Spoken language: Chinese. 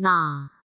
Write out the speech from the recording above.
那